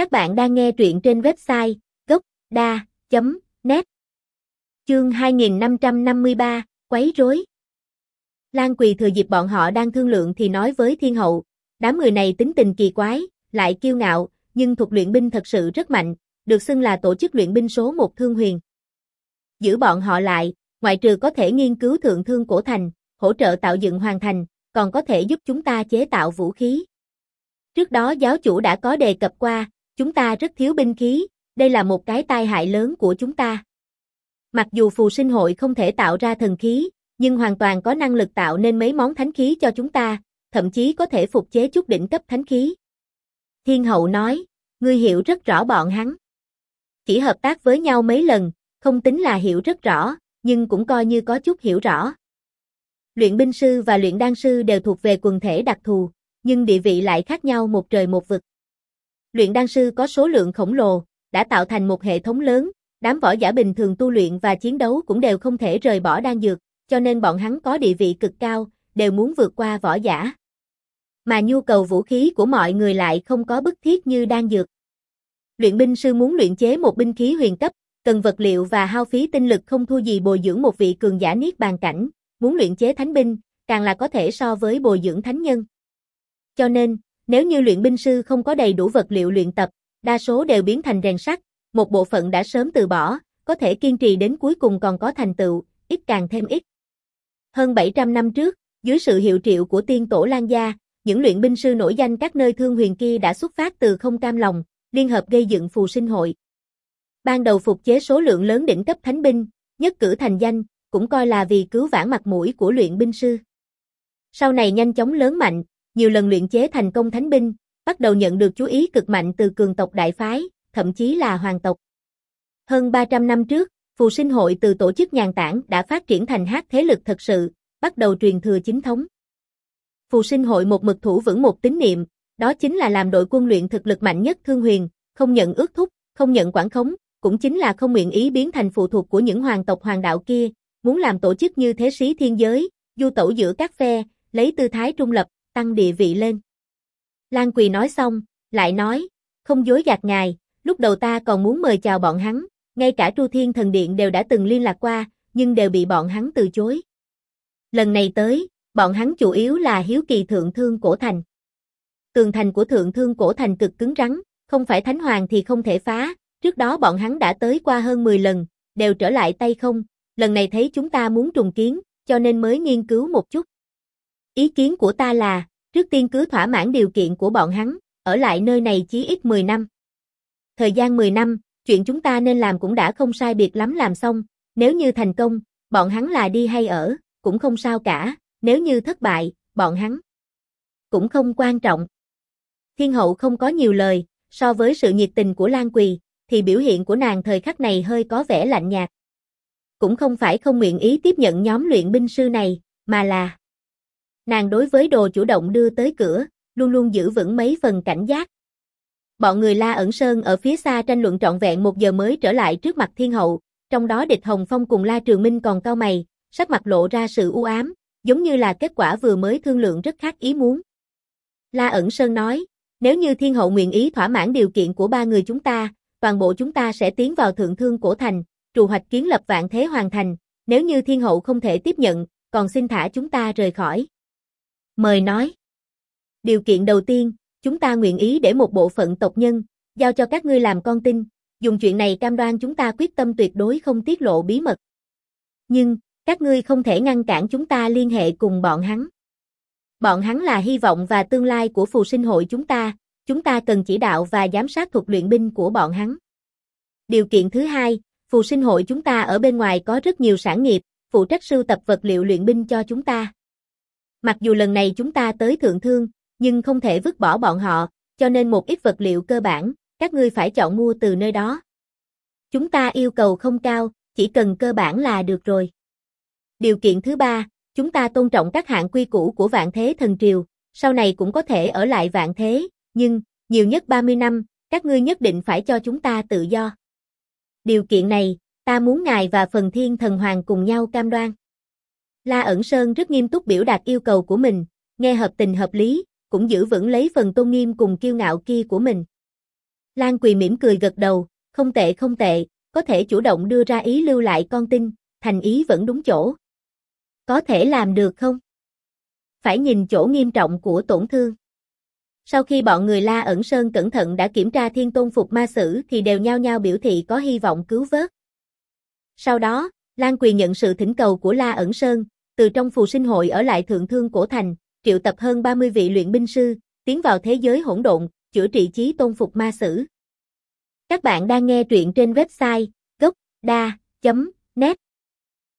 Các bạn đang nghe truyện trên website gốc.da.net Chương 2553, Quấy rối Lan Quỳ thừa dịp bọn họ đang thương lượng thì nói với thiên hậu, đám người này tính tình kỳ quái, lại kiêu ngạo, nhưng thuộc luyện binh thật sự rất mạnh, được xưng là tổ chức luyện binh số một thương huyền. Giữ bọn họ lại, ngoại trừ có thể nghiên cứu thượng thương cổ thành, hỗ trợ tạo dựng hoàn thành, còn có thể giúp chúng ta chế tạo vũ khí. Trước đó giáo chủ đã có đề cập qua, chúng ta rất thiếu binh khí, đây là một cái tai hại lớn của chúng ta. Mặc dù phù sinh hội không thể tạo ra thần khí, nhưng hoàn toàn có năng lực tạo nên mấy món thánh khí cho chúng ta, thậm chí có thể phục chế chút đỉnh cấp thánh khí. Thiên hậu nói, ngươi hiểu rất rõ bọn hắn. Chỉ hợp tác với nhau mấy lần, không tính là hiểu rất rõ, nhưng cũng coi như có chút hiểu rõ. Luyện binh sư và luyện đan sư đều thuộc về quần thể đặc thù, nhưng địa vị lại khác nhau một trời một vực. Luyện đan sư có số lượng khổng lồ, đã tạo thành một hệ thống lớn, đám võ giả bình thường tu luyện và chiến đấu cũng đều không thể rời bỏ đan dược, cho nên bọn hắn có địa vị cực cao, đều muốn vượt qua võ giả. Mà nhu cầu vũ khí của mọi người lại không có bức thiết như đan dược. Luyện binh sư muốn luyện chế một binh khí huyền cấp, cần vật liệu và hao phí tinh lực không thua gì bồi dưỡng một vị cường giả niết bàn cảnh, muốn luyện chế thánh binh, càng là có thể so với bồi dưỡng thánh nhân. Cho nên, nếu như luyện binh sư không có đầy đủ vật liệu luyện tập, đa số đều biến thành rèn sắt, một bộ phận đã sớm từ bỏ, có thể kiên trì đến cuối cùng còn có thành tựu, ít càng thêm ít. Hơn 700 năm trước, dưới sự hiệu triệu của tiên tổ Lan Gia, những luyện binh sư nổi danh các nơi thương huyền kia đã xuất phát từ không cam lòng, liên hợp gây dựng phù sinh hội. Ban đầu phục chế số lượng lớn đỉnh cấp thánh binh, nhất cử thành danh, cũng coi là vì cứu vãn mặt mũi của luyện binh sư. Sau này nhanh chóng lớn mạnh, nhiều lần luyện chế thành công thánh binh, bắt đầu nhận được chú ý cực mạnh từ cường tộc đại phái, thậm chí là hoàng tộc. Hơn 300 năm trước, phù sinh hội từ tổ chức nhàn tản đã phát triển thành hát thế lực thật sự, bắt đầu truyền thừa chính thống. Phù sinh hội một mực thủ vững một tín niệm, đó chính là làm đội quân luyện thực lực mạnh nhất thương huyền, không nhận ước thúc, không nhận quản khống, cũng chính là không nguyện ý biến thành phụ thuộc của những hoàng tộc hoàng đạo kia, muốn làm tổ chức như thế sĩ thiên giới, du tẩu giữa các phe, lấy tư thái trung lập, tăng địa vị lên. Lan Quỳ nói xong, lại nói, không dối gạt ngài, lúc đầu ta còn muốn mời chào bọn hắn, ngay cả Tru Thiên Thần Điện đều đã từng liên lạc qua, nhưng đều bị bọn hắn từ chối. Lần này tới, bọn hắn chủ yếu là hiếu kỳ thượng thương cổ thành. Tường thành của thượng thương cổ thành cực cứng rắn, không phải thánh hoàng thì không thể phá, trước đó bọn hắn đã tới qua hơn 10 lần, đều trở lại tay không, lần này thấy chúng ta muốn trùng kiến, cho nên mới nghiên cứu một chút. Ý kiến của ta là, trước tiên cứ thỏa mãn điều kiện của bọn hắn, ở lại nơi này chí ít 10 năm. Thời gian 10 năm, chuyện chúng ta nên làm cũng đã không sai biệt lắm làm xong, nếu như thành công, bọn hắn là đi hay ở, cũng không sao cả, nếu như thất bại, bọn hắn cũng không quan trọng. Thiên hậu không có nhiều lời, so với sự nhiệt tình của Lan Quỳ, thì biểu hiện của nàng thời khắc này hơi có vẻ lạnh nhạt. Cũng không phải không nguyện ý tiếp nhận nhóm luyện binh sư này, mà là nàng đối với đồ chủ động đưa tới cửa, luôn luôn giữ vững mấy phần cảnh giác. Bọn người La ẩn sơn ở phía xa tranh luận trọn vẹn một giờ mới trở lại trước mặt thiên hậu, trong đó địch Hồng Phong cùng La Trường Minh còn cao mày, sắc mặt lộ ra sự u ám, giống như là kết quả vừa mới thương lượng rất khác ý muốn. La ẩn sơn nói, nếu như thiên hậu nguyện ý thỏa mãn điều kiện của ba người chúng ta, toàn bộ chúng ta sẽ tiến vào thượng thương cổ thành, trù hoạch kiến lập vạn thế hoàn thành, nếu như thiên hậu không thể tiếp nhận, còn xin thả chúng ta rời khỏi. Mời nói. Điều kiện đầu tiên, chúng ta nguyện ý để một bộ phận tộc nhân, giao cho các ngươi làm con tin, dùng chuyện này cam đoan chúng ta quyết tâm tuyệt đối không tiết lộ bí mật. Nhưng, các ngươi không thể ngăn cản chúng ta liên hệ cùng bọn hắn. Bọn hắn là hy vọng và tương lai của phù sinh hội chúng ta, chúng ta cần chỉ đạo và giám sát thuộc luyện binh của bọn hắn. Điều kiện thứ hai, phù sinh hội chúng ta ở bên ngoài có rất nhiều sản nghiệp, phụ trách sưu tập vật liệu luyện binh cho chúng ta. Mặc dù lần này chúng ta tới thượng thương, nhưng không thể vứt bỏ bọn họ, cho nên một ít vật liệu cơ bản, các ngươi phải chọn mua từ nơi đó. Chúng ta yêu cầu không cao, chỉ cần cơ bản là được rồi. Điều kiện thứ ba, chúng ta tôn trọng các hạng quy củ của vạn thế thần triều, sau này cũng có thể ở lại vạn thế, nhưng, nhiều nhất 30 năm, các ngươi nhất định phải cho chúng ta tự do. Điều kiện này, ta muốn ngài và phần thiên thần hoàng cùng nhau cam đoan. La ẩn sơn rất nghiêm túc biểu đạt yêu cầu của mình, nghe hợp tình hợp lý, cũng giữ vững lấy phần tôn nghiêm cùng kiêu ngạo kia của mình. Lan Quỳ mỉm cười gật đầu, không tệ không tệ, có thể chủ động đưa ra ý lưu lại con tin, thành ý vẫn đúng chỗ. Có thể làm được không? Phải nhìn chỗ nghiêm trọng của tổn thương. Sau khi bọn người La ẩn sơn cẩn thận đã kiểm tra thiên tôn phục ma sử thì đều nhao nhao biểu thị có hy vọng cứu vớt. Sau đó, Lan Quỳ nhận sự thỉnh cầu của La ẩn sơn, từ trong phù sinh hội ở lại thượng thương cổ thành, triệu tập hơn 30 vị luyện binh sư, tiến vào thế giới hỗn độn, chữa trị chí tôn phục ma sử. Các bạn đang nghe truyện trên website gocda.net